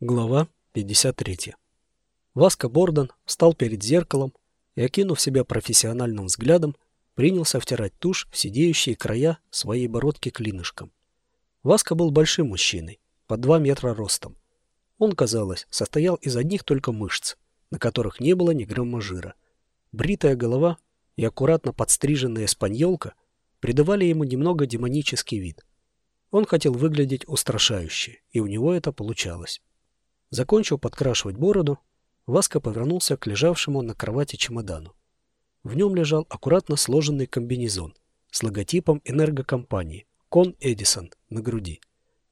Глава 53. Васко Бордон встал перед зеркалом и, окинув себя профессиональным взглядом, принялся втирать тушь в сидеющие края своей бородки клинышком. Васко был большим мужчиной, под два метра ростом. Он, казалось, состоял из одних только мышц, на которых не было ни грамма жира. Бритая голова и аккуратно подстриженная испаньолка придавали ему немного демонический вид. Он хотел выглядеть устрашающе, и у него это получалось. Закончив подкрашивать бороду, Васка повернулся к лежавшему на кровати чемодану. В нем лежал аккуратно сложенный комбинезон с логотипом энергокомпании «Кон Эдисон» на груди,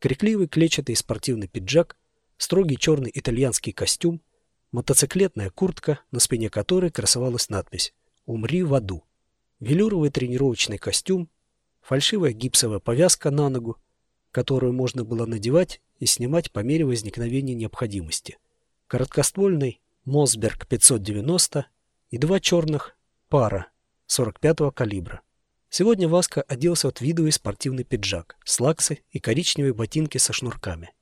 крикливый клетчатый спортивный пиджак, строгий черный итальянский костюм, мотоциклетная куртка, на спине которой красовалась надпись «Умри в аду», велюровый тренировочный костюм, фальшивая гипсовая повязка на ногу, которую можно было надевать и снимать по мере возникновения необходимости. Короткоствольный Мосберг 590 и два черных пара 45-го калибра. Сегодня Васка оделся в видовый спортивный пиджак, слаксы и коричневые ботинки со шнурками.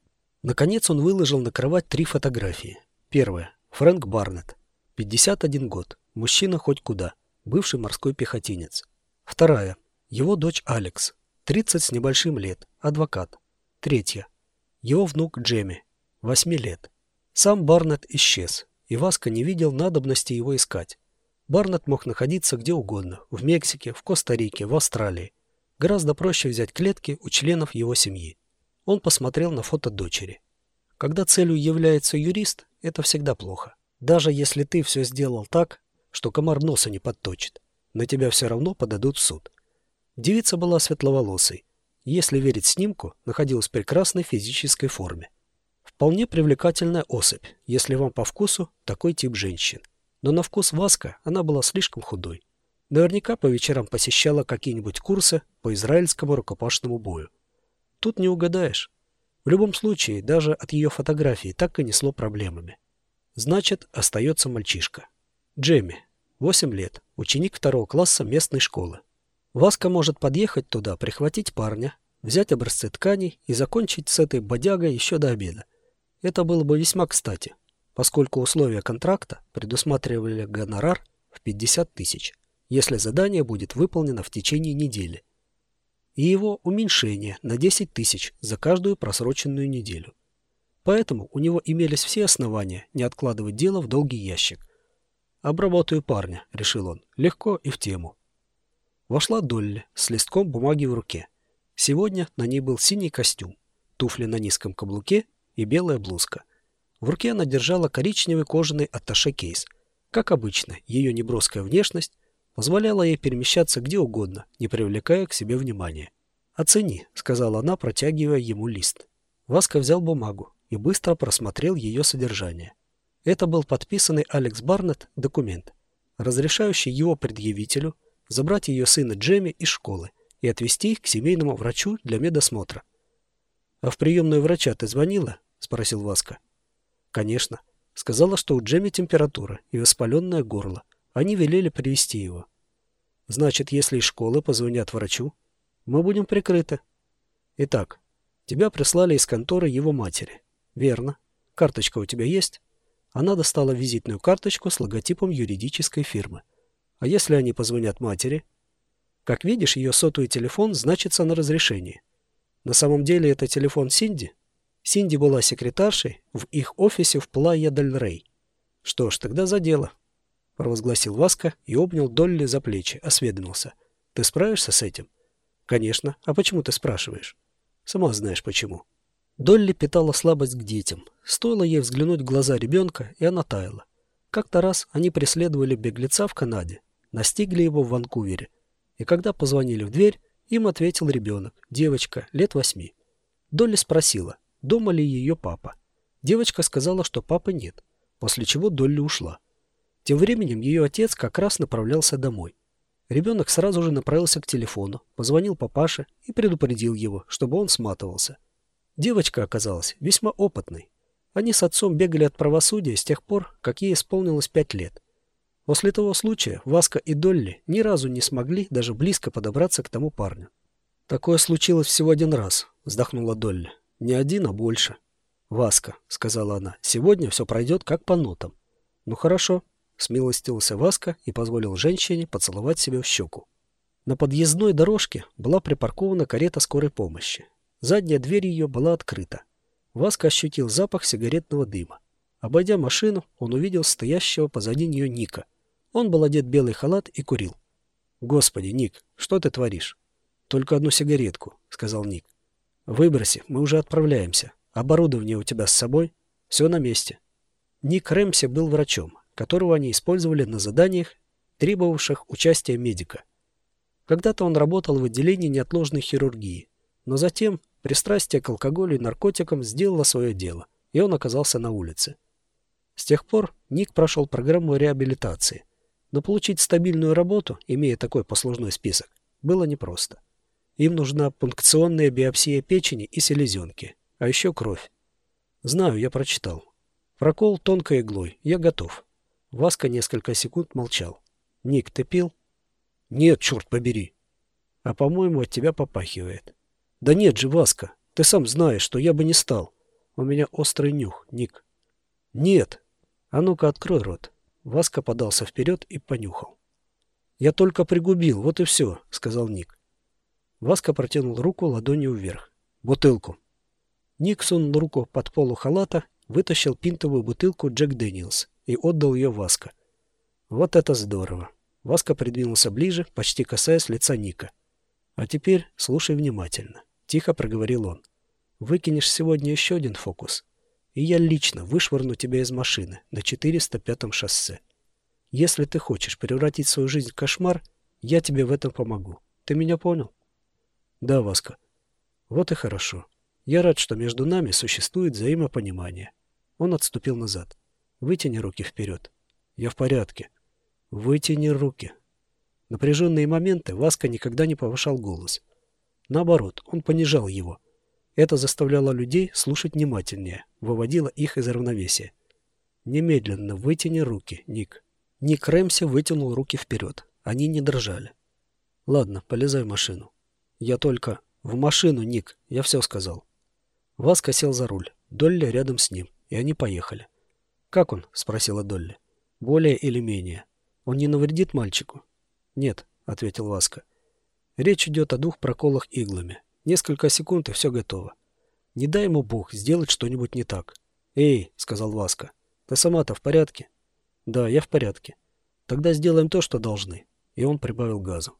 Наконец он выложил на кровать три фотографии. Первая. Фрэнк Барнетт. 51 год. Мужчина хоть куда. Бывший морской пехотинец. Вторая. Его дочь Алекс. 30 с небольшим лет. Адвокат. Третья. Его внук Джемми, восьми лет. Сам Барнетт исчез, и Васка не видел надобности его искать. Барнетт мог находиться где угодно – в Мексике, в Коста-Рике, в Австралии. Гораздо проще взять клетки у членов его семьи. Он посмотрел на фото дочери. Когда целью является юрист, это всегда плохо. Даже если ты все сделал так, что комар носа не подточит, на тебя все равно подадут в суд. Девица была светловолосой, если верить снимку, находилась в прекрасной физической форме. Вполне привлекательная особь, если вам по вкусу такой тип женщин. Но на вкус Васка она была слишком худой. Наверняка по вечерам посещала какие-нибудь курсы по израильскому рукопашному бою. Тут не угадаешь. В любом случае, даже от ее фотографии так и несло проблемами. Значит, остается мальчишка. Джемми, 8 лет, ученик второго класса местной школы. Васка может подъехать туда, прихватить парня, взять образцы тканей и закончить с этой бодягой еще до обеда. Это было бы весьма кстати, поскольку условия контракта предусматривали гонорар в 50 тысяч, если задание будет выполнено в течение недели, и его уменьшение на 10 тысяч за каждую просроченную неделю. Поэтому у него имелись все основания не откладывать дело в долгий ящик. «Обработаю парня», — решил он, — «легко и в тему». Вошла Долли с листком бумаги в руке. Сегодня на ней был синий костюм, туфли на низком каблуке и белая блузка. В руке она держала коричневый кожаный атташе-кейс. Как обычно, ее неброская внешность позволяла ей перемещаться где угодно, не привлекая к себе внимания. «Оцени», — сказала она, протягивая ему лист. Васка взял бумагу и быстро просмотрел ее содержание. Это был подписанный Алекс Барнетт документ, разрешающий его предъявителю забрать ее сына Джемми из школы и отвезти их к семейному врачу для медосмотра. «А в приемную врача ты звонила?» — спросил Васка. «Конечно. Сказала, что у Джемми температура и воспаленное горло. Они велели привести его. Значит, если из школы позвонят врачу, мы будем прикрыты. Итак, тебя прислали из конторы его матери. Верно. Карточка у тебя есть?» Она достала визитную карточку с логотипом юридической фирмы. А если они позвонят матери? Как видишь, ее сотовый телефон значится на разрешении. На самом деле это телефон Синди. Синди была секретаршей в их офисе в Плайя-дель-Рей. Что ж, тогда за дело. Провозгласил Васка и обнял Долли за плечи, осведомился. Ты справишься с этим? Конечно. А почему ты спрашиваешь? Сама знаешь почему. Долли питала слабость к детям. Стоило ей взглянуть в глаза ребенка, и она таяла. Как-то раз они преследовали беглеца в Канаде, настигли его в Ванкувере. И когда позвонили в дверь, им ответил ребенок, девочка, лет восьми. Долли спросила, дома ли ее папа. Девочка сказала, что папы нет, после чего Долли ушла. Тем временем ее отец как раз направлялся домой. Ребенок сразу же направился к телефону, позвонил папаше и предупредил его, чтобы он сматывался. Девочка оказалась весьма опытной. Они с отцом бегали от правосудия с тех пор, как ей исполнилось пять лет. После того случая Васка и Долли ни разу не смогли даже близко подобраться к тому парню. «Такое случилось всего один раз», — вздохнула Долли. «Не один, а больше». «Васка», — сказала она, — «сегодня все пройдет как по нотам». «Ну хорошо», — смилостился Васка и позволил женщине поцеловать себя в щеку. На подъездной дорожке была припаркована карета скорой помощи. Задняя дверь ее была открыта. Васка ощутил запах сигаретного дыма. Обойдя машину, он увидел стоящего позади нее Ника. Он был одет в белый халат и курил. «Господи, Ник, что ты творишь?» «Только одну сигаретку», — сказал Ник. «Выброси, мы уже отправляемся. Оборудование у тебя с собой? Все на месте». Ник Рэмси был врачом, которого они использовали на заданиях, требовавших участия медика. Когда-то он работал в отделении неотложной хирургии, но затем пристрастие к алкоголю и наркотикам сделало свое дело, и он оказался на улице. С тех пор Ник прошел программу реабилитации, но получить стабильную работу, имея такой послужной список, было непросто. Им нужна пункционная биопсия печени и селезенки, а еще кровь. Знаю, я прочитал. Прокол тонкой иглой. Я готов. Васка несколько секунд молчал. Ник, ты пил? Нет, черт побери. А по-моему, от тебя попахивает. Да нет же, Васка, ты сам знаешь, что я бы не стал. У меня острый нюх, Ник. Нет. А ну-ка, открой рот. Васка подался вперед и понюхал. «Я только пригубил, вот и все», — сказал Ник. Васка протянул руку ладонью вверх. «Бутылку». Ник сунул руку под полу халата, вытащил пинтовую бутылку Джек Дэниелс и отдал ее Васка. «Вот это здорово!» Васка придвинулся ближе, почти касаясь лица Ника. «А теперь слушай внимательно», — тихо проговорил он. «Выкинешь сегодня еще один фокус, и я лично вышвырну тебя из машины на 405-м шоссе. Если ты хочешь превратить свою жизнь в кошмар, я тебе в этом помогу. Ты меня понял?» Да, Васка. Вот и хорошо. Я рад, что между нами существует взаимопонимание. Он отступил назад. Вытяни руки вперед. Я в порядке. Вытяни руки. Напряженные моменты Васка никогда не повышал голос. Наоборот, он понижал его. Это заставляло людей слушать внимательнее, выводило их из равновесия. Немедленно вытяни руки, Ник. Ник Рэмси вытянул руки вперед. Они не дрожали. Ладно, полезай в машину. Я только... В машину, Ник, я все сказал. Васка сел за руль, Долли рядом с ним, и они поехали. «Как он?» — спросила Долли. «Более или менее. Он не навредит мальчику?» «Нет», — ответил Васка. «Речь идет о двух проколах иглами. Несколько секунд, и все готово. Не дай ему Бог сделать что-нибудь не так». «Эй», — сказал Васка, — «ты сама-то в порядке?» «Да, я в порядке. Тогда сделаем то, что должны». И он прибавил газу.